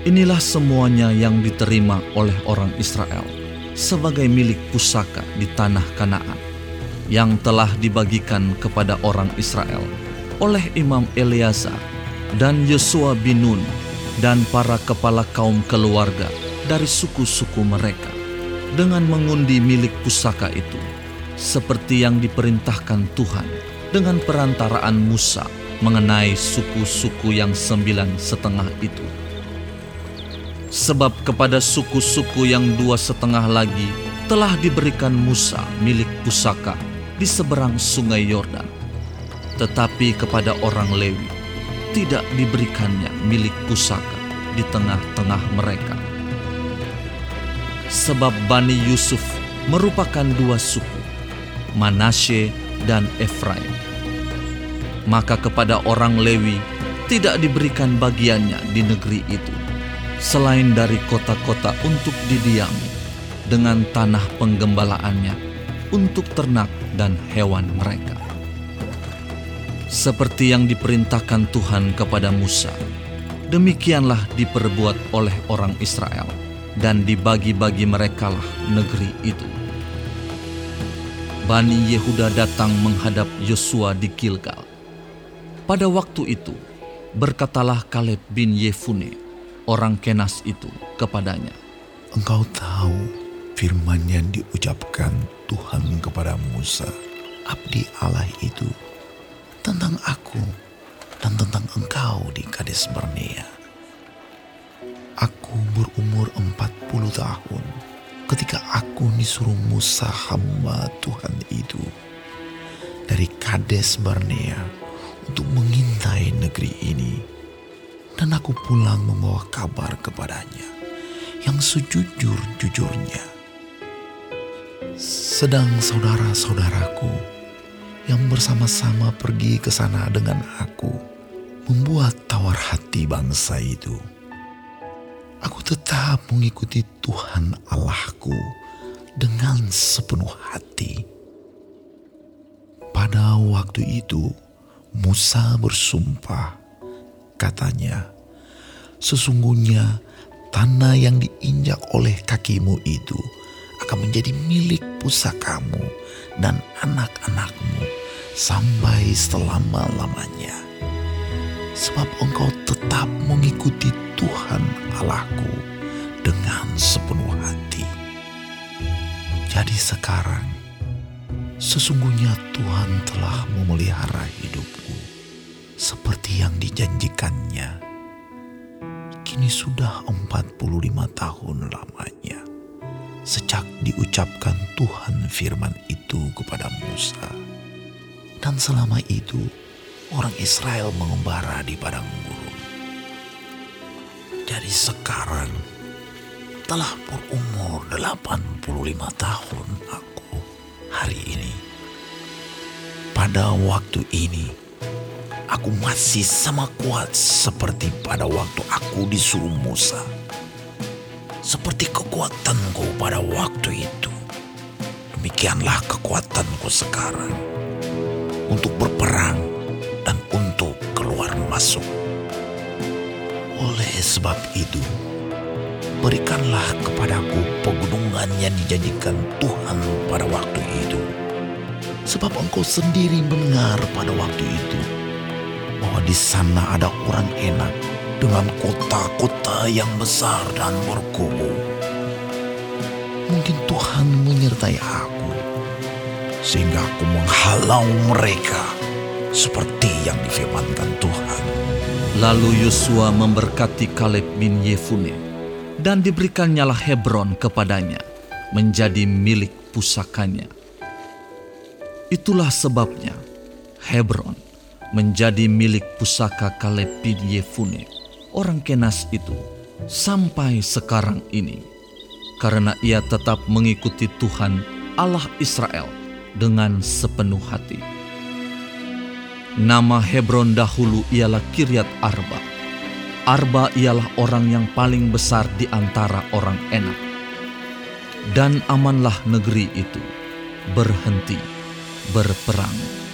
Inilah semuanya yang diterima oleh orang Israel sebagai milik pusaka di tanah Kanaan yang telah dibagikan kepada orang Israel oleh Imam Eleazar dan Yosua bin Nun dan para kepala kaum keluarga dari suku-suku mereka dengan mengundi milik pusaka itu seperti yang diperintahkan Tuhan dengan perantaraan Musa mengenai suku-suku yang sembilan setengah itu. Sebab kepada suku-suku yang dua setengah lagi telah diberikan Musa milik pusaka di seberang sungai Yordan. Tetapi kepada orang Lewi tidak diberikannya milik pusaka di tengah-tengah mereka. Sebab Bani Yusuf merupakan dua suku, Manasye dan Efraim. Maka kepada orang Lewi tidak diberikan bagiannya di negeri itu selain dari kota-kota untuk didiami dengan tanah penggembalaannya untuk ternak dan hewan mereka. Seperti yang diperintahkan Tuhan kepada Musa, demikianlah diperbuat oleh orang Israel dan dibagi-bagi merekalah negeri itu. Bani Yehuda datang menghadap Yosua di Gilgal. Pada waktu itu, berkatalah Kaleb bin Yefune, orang Kenas itu kepadanya, Engkau tahu firman yang diucapkan Tuhan kepada Musa, abdi Allah itu, tentang aku dan tentang engkau di Kades Barnea. Aku berumur 40 tahun ketika aku disuruh Musa hamba Tuhan itu dari Kades Barnea untuk mengintai negeri ini dan aku pulang membawa kabar kepadanya yang sejujur-jujurnya. Sedang saudara-saudaraku yang bersama-sama pergi ke sana dengan aku membuat tawar hati bangsa itu. Aku tetap mengikuti Tuhan Allahku dengan sepenuh hati. Pada waktu itu, Musa bersumpah Katanya, sesungguhnya tanah yang diinjak oleh kakimu itu akan menjadi milik pusakamu dan anak-anakmu sampai selama-lamanya. Sebab engkau tetap mengikuti Tuhan Allahku dengan sepenuh hati. Jadi sekarang, sesungguhnya Tuhan telah memelihara hidupku seperti yang dijanjikannya. Kini sudah 45 tahun lamanya sejak diucapkan Tuhan firman itu kepada Musa. Dan selama itu orang Israel mengembara di padang gurun. Dari sekarang telah berumur 85 tahun aku hari ini. Pada waktu ini aku masih sama kuat seperti pada waktu aku disuruh Musa. Seperti kekuatanku pada waktu itu. Demikianlah kekuatanku sekarang. Untuk berperang dan untuk keluar masuk. Oleh sebab itu, berikanlah kepadaku pegunungan yang dijanjikan Tuhan pada waktu itu. Sebab engkau sendiri mendengar pada waktu itu bahwa di sana ada orang enak dengan kota-kota yang besar dan berkubu. Mungkin Tuhan menyertai aku sehingga aku menghalau mereka seperti yang difirmankan Tuhan. Lalu Yosua memberkati Kaleb bin Yefune dan diberikannya Hebron kepadanya menjadi milik pusakanya. Itulah sebabnya Hebron menjadi milik pusaka Kaleb bin Yefune, orang Kenas itu, sampai sekarang ini. Karena ia tetap mengikuti Tuhan Allah Israel dengan sepenuh hati. Nama Hebron dahulu ialah Kiryat Arba. Arba ialah orang yang paling besar di antara orang enak. Dan amanlah negeri itu berhenti berperang.